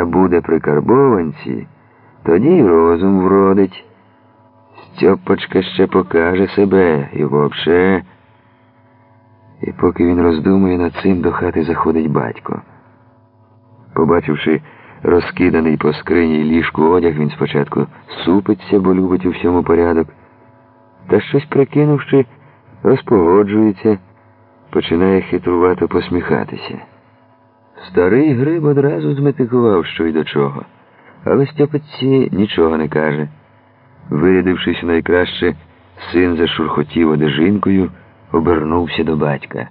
Та буде при карбованці, тоді й розум вродить. Стьопочка ще покаже себе і вовше. І поки він роздумує над цим, до хати заходить батько. Побачивши розкиданий по скрині ліжку одяг, він спочатку супиться, бо любить у всьому порядок, та щось прикинувши, розпогоджується, починає хитрувато посміхатися. Старий гриб одразу зметикував, що й до чого, але Стьопиці нічого не каже. Вирядившись найкраще, син зашурхотів одежинкою, обернувся до батька.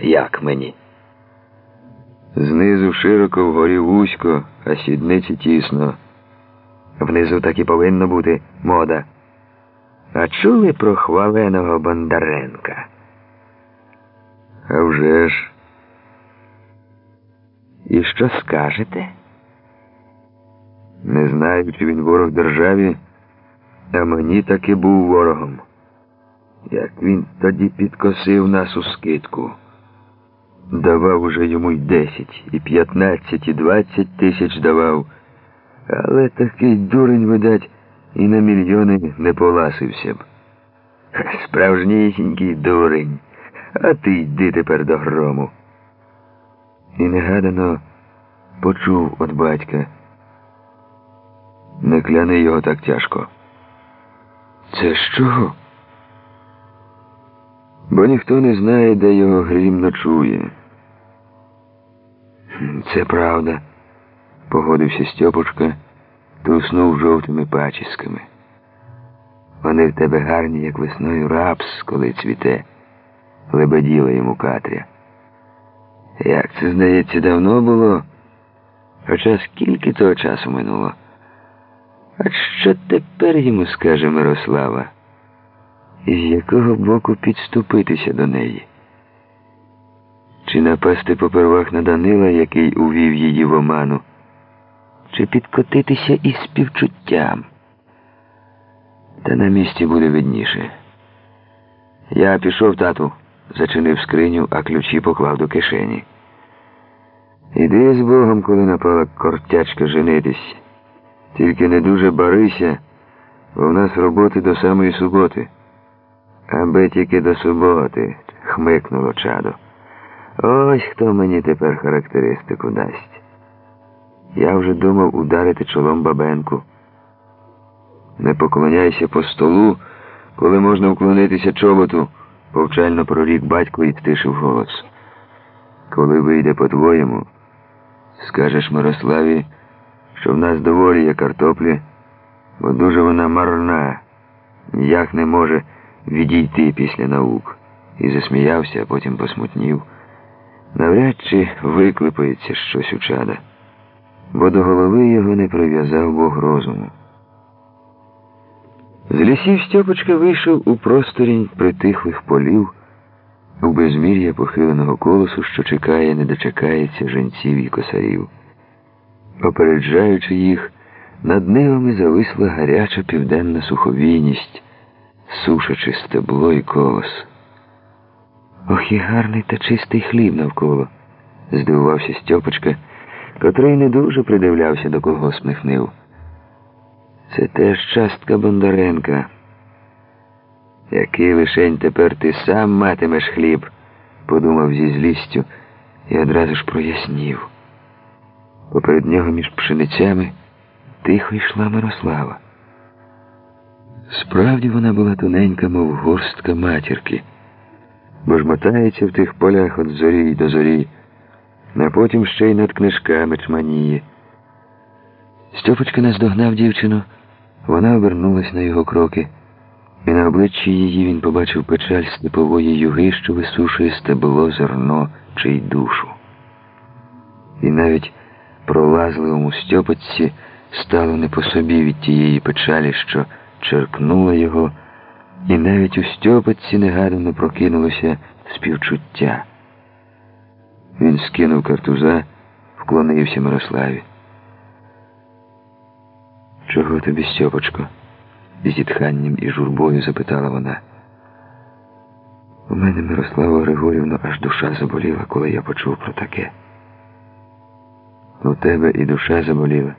Як мені? Знизу широко вгорі вузько, а сідниці тісно. Внизу так і повинно бути мода. А чули про хваленого Бондаренка? А вже ж. Що скажете? Не знаю, чи він ворог державі, а мені таки був ворогом. Як він тоді підкосив нас у скидку. Давав уже йому й десять, і п'ятнадцять, і двадцять тисяч давав. Але такий дурень, видать, і на мільйони не поласився б. Справжнісінький дурень. А ти йди тепер до грому. І негадано почув від батька. Не кляни його так тяжко. Це з чого? Бо ніхто не знає, де його грім ночує. Це правда, погодився Стьопочка, туснув жовтими пачісками. Вони в тебе гарні, як весною рапс, коли цвіте, лебеділа йому Катря. Як це, здається, давно було, хоча скільки того часу минуло. А що тепер йому скаже Мирослава? З якого боку підступитися до неї? Чи напасти попервах на Данила, який увів її в оману, чи підкотитися із співчуттям? Та на місці буде видніше. Я пішов, тату, зачинив скриню, а ключі поклав до кишені. Іди з Богом, коли напала кортячка женитись. Тільки не дуже барися, бо в нас роботи до самої суботи. Аби тільки до суботи, хмикнуло чадо. Ось хто мені тепер характеристику дасть. Я вже думав ударити чолом бабенку. Не поклоняйся по столу, коли можна вклонитися чоботу, повчально прорік батько і стишив голос. Коли вийде по-твоєму, скажеш Мирославі, що в нас доволі є картоплі, бо дуже вона марна, ніяк не може відійти після наук. І засміявся, а потім посмутнів. Навряд чи виклипається щось у чада, бо до голови його не прив'язав Бог розуму. З лісів Стьопочка вийшов у просторінь притихлих полів, у безмір'я похиленого колосу, що чекає, не дочекається женців і косарів. Опереджаючи їх, над нивами зависла гаряча південна суховійність, сушачи стебло і колос. Ох, і гарний та чистий хліб навколо, здивувався Стьопочка, котрий не дуже придивлявся до колгоспних нив. Це теж частка Бондаренка. Який лишень тепер ти сам матимеш хліб, подумав зі злістю і одразу ж прояснів. Поперед нього між пшеницями тихо йшла Мирослава. Справді вона була тоненька, мов горстка матірки, бо ж мотається в тих полях від зорі до зорі, а потім ще й над книжками чманіє. Стьопочка наздогнав дівчину, вона обернулась на його кроки, і на обличчі її він побачив печаль степової юги, що висушує стебло, зерно чи й душу. І навіть пролазливому Стьопочці стало не по собі від тієї печалі, що черкнула його, і навіть у Стьопочці негадано прокинулося співчуття. Він скинув картуза, вклонився Мирославі. Чого тобі, Стьопочко? Зітханням і журбою запитала вона. У мене, Мирослава Григорівна, аж душа заболіла, коли я почув про таке. У тебе і душа заболіла.